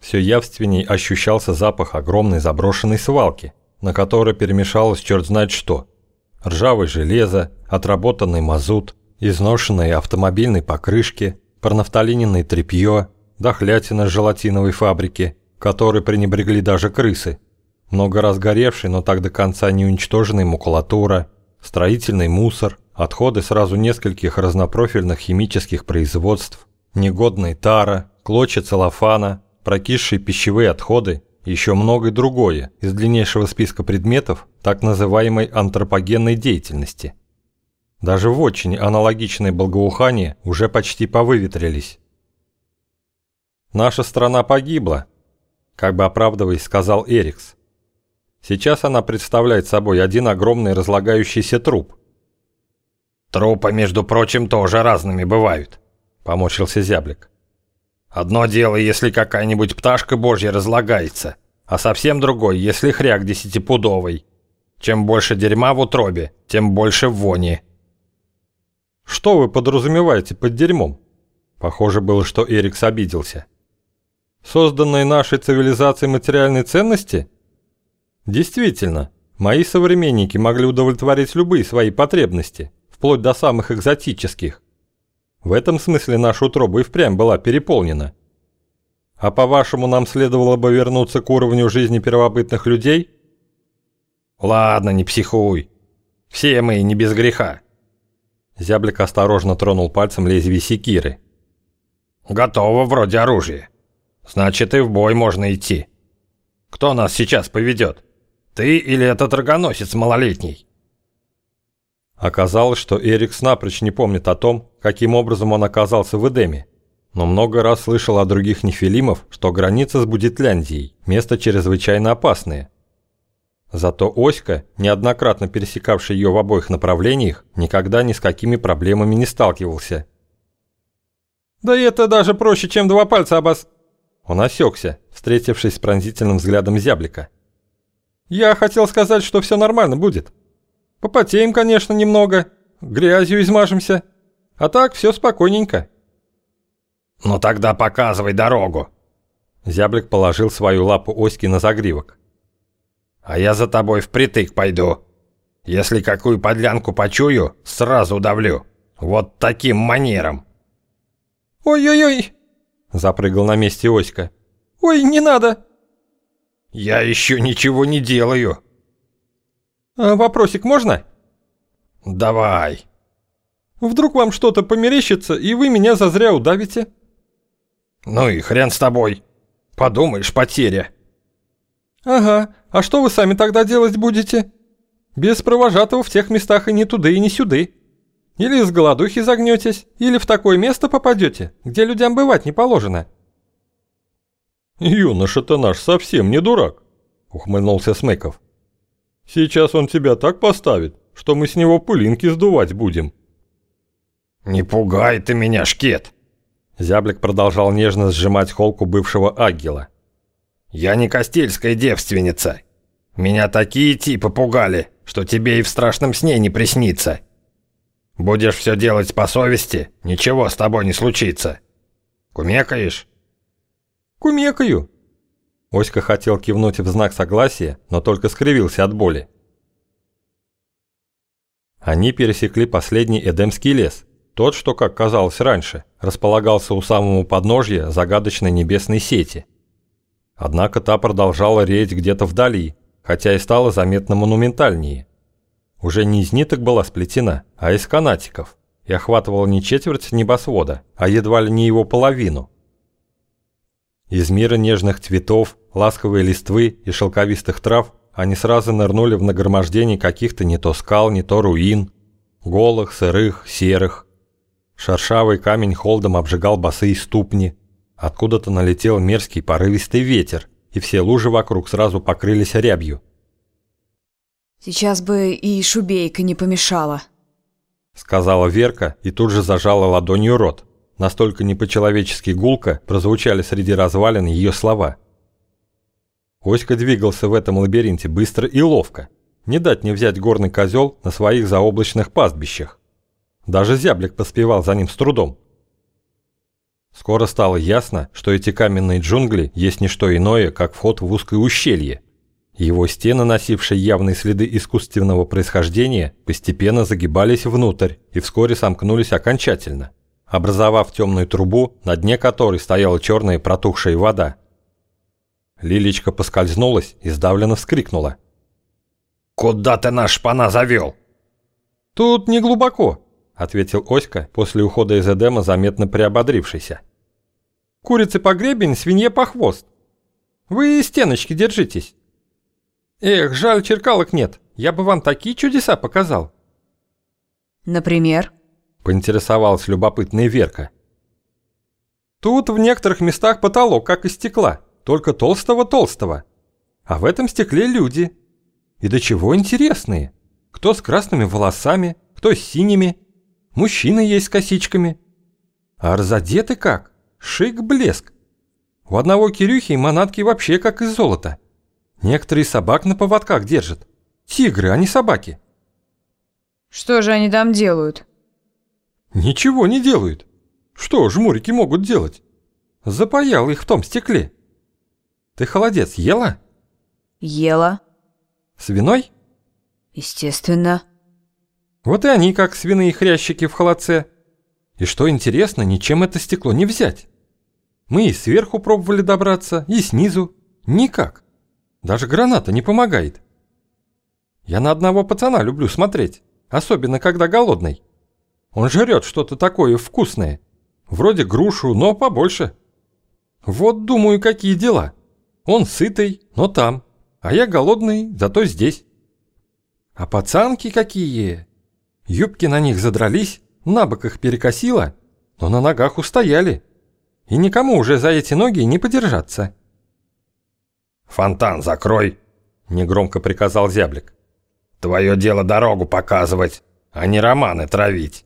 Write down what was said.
Все явственней ощущался запах огромной заброшенной свалки, на которой перемешалось черт знает что. Ржавое железо, отработанный мазут, изношенные автомобильные покрышки, парнафталиненное тряпье, дохлятина с желатиновой фабрики, которой пренебрегли даже крысы, много раз горевший, но так до конца не уничтоженная макулатура, строительный мусор, отходы сразу нескольких разнопрофильных химических производств, негодная тара, клочья целлофана, прокисшие пищевые отходы еще многое другое из длиннейшего списка предметов так называемой антропогенной деятельности. Даже в очень аналогичные благоухания уже почти повыветрились. «Наша страна погибла», как бы оправдываясь, сказал Эрикс. Сейчас она представляет собой один огромный разлагающийся труп. «Трупы, между прочим, тоже разными бывают», — поморщился зяблик. «Одно дело, если какая-нибудь пташка божья разлагается, а совсем другое, если хряк десятипудовый. Чем больше дерьма в утробе, тем больше вони». «Что вы подразумеваете под дерьмом?» Похоже было, что Эрикс обиделся. «Созданные нашей цивилизацией материальные ценности?» Действительно, мои современники могли удовлетворить любые свои потребности, вплоть до самых экзотических. В этом смысле наша утроба и впрямь была переполнена. А по-вашему, нам следовало бы вернуться к уровню жизни первобытных людей? Ладно, не психуй. Все мы не без греха. Зяблик осторожно тронул пальцем лезвие секиры. Готово вроде оружия. Значит, и в бой можно идти. Кто нас сейчас поведет? Ты или этот рогоносец малолетний?» Оказалось, что Эрикс напрочь не помнит о том, каким образом он оказался в Эдеме, но много раз слышал о других нефилимов, что граница с Будетляндией – место чрезвычайно опасное. Зато Оська, неоднократно пересекавший ее в обоих направлениях, никогда ни с какими проблемами не сталкивался. «Да это даже проще, чем два пальца обос...» Он осекся, встретившись с пронзительным взглядом зяблика – я хотел сказать, что все нормально будет. Попотеем, конечно, немного, грязью измажемся. А так все спокойненько. Ну тогда показывай дорогу. Зяблик положил свою лапу Оськи на загривок. А я за тобой впритык пойду. Если какую подлянку почую, сразу удавлю. Вот таким манером. Ой-ой-ой, запрыгал на месте Оська. Ой, не надо. Я еще ничего не делаю. А вопросик можно? Давай. Вдруг вам что-то померещится, и вы меня зазря удавите? Ну и хрен с тобой. Подумаешь, потеря. Ага, а что вы сами тогда делать будете? Без провожатого в тех местах и не туды, и не сюды. Или с голодухи загнетесь, или в такое место попадете, где людям бывать не положено. «Юноша-то наш совсем не дурак», — ухмыльнулся Смыков. «Сейчас он тебя так поставит, что мы с него пылинки сдувать будем». «Не пугай ты меня, шкет!» Зяблик продолжал нежно сжимать холку бывшего агила. «Я не костельская девственница. Меня такие типы пугали, что тебе и в страшном сне не приснится. Будешь все делать по совести, ничего с тобой не случится. Кумекаешь?» Кумекаю!» Оська хотел кивнуть в знак согласия, но только скривился от боли. Они пересекли последний Эдемский лес, тот, что, как казалось раньше, располагался у самого подножья загадочной небесной сети. Однако та продолжала реять где-то вдали, хотя и стала заметно монументальнее. Уже не из ниток была сплетена, а из канатиков, и охватывала не четверть небосвода, а едва ли не его половину – из мира нежных цветов, ласковой листвы и шелковистых трав они сразу нырнули в нагромождение каких-то не то скал, не то руин, голых, сырых, серых. Шершавый камень холдом обжигал босые ступни. Откуда-то налетел мерзкий порывистый ветер, и все лужи вокруг сразу покрылись рябью. «Сейчас бы и шубейка не помешала», — сказала Верка и тут же зажала ладонью рот. Настолько не по-человечески гулко прозвучали среди развалин ее слова. Оська двигался в этом лабиринте быстро и ловко. Не дать не взять горный козел на своих заоблачных пастбищах. Даже зяблик поспевал за ним с трудом. Скоро стало ясно, что эти каменные джунгли есть не что иное, как вход в узкое ущелье. Его стены, носившие явные следы искусственного происхождения, постепенно загибались внутрь и вскоре сомкнулись окончательно, образовав темную трубу, на дне которой стояла черная протухшая вода. Лилечка поскользнулась и сдавленно вскрикнула. «Куда ты наш шпана завел?» «Тут не глубоко», — ответил Оська после ухода из Эдема, заметно приободрившийся. «Курице по гребень, свинье по хвост. Вы стеночки держитесь. Эх, жаль, черкалок нет. Я бы вам такие чудеса показал». Например? Поинтересовалась любопытная Верка. Тут в некоторых местах потолок, как из стекла, только толстого-толстого. А в этом стекле люди. И до чего интересные. Кто с красными волосами, кто с синими. Мужчины есть с косичками. А разодеты как? Шик-блеск. У одного Кирюхи манатки вообще как из золота. Некоторые собак на поводках держат. Тигры, а не собаки. Что же они там делают? Ничего не делают. Что жмурики могут делать? Запаял их в том стекле. Ты холодец ела? Ела. Свиной? Естественно. Вот и они как свиные хрящики в холодце. И что интересно, ничем это стекло не взять. Мы и сверху пробовали добраться, и снизу. Никак. Даже граната не помогает. Я на одного пацана люблю смотреть, особенно когда голодный. Он жрет что-то такое вкусное. Вроде грушу, но побольше. Вот думаю, какие дела. Он сытый, но там. А я голодный, зато здесь. А пацанки какие! Юбки на них задрались, на бок их перекосило, но на ногах устояли. И никому уже за эти ноги не подержаться. «Фонтан закрой!» — негромко приказал зяблик. «Твое дело дорогу показывать, а не романы травить».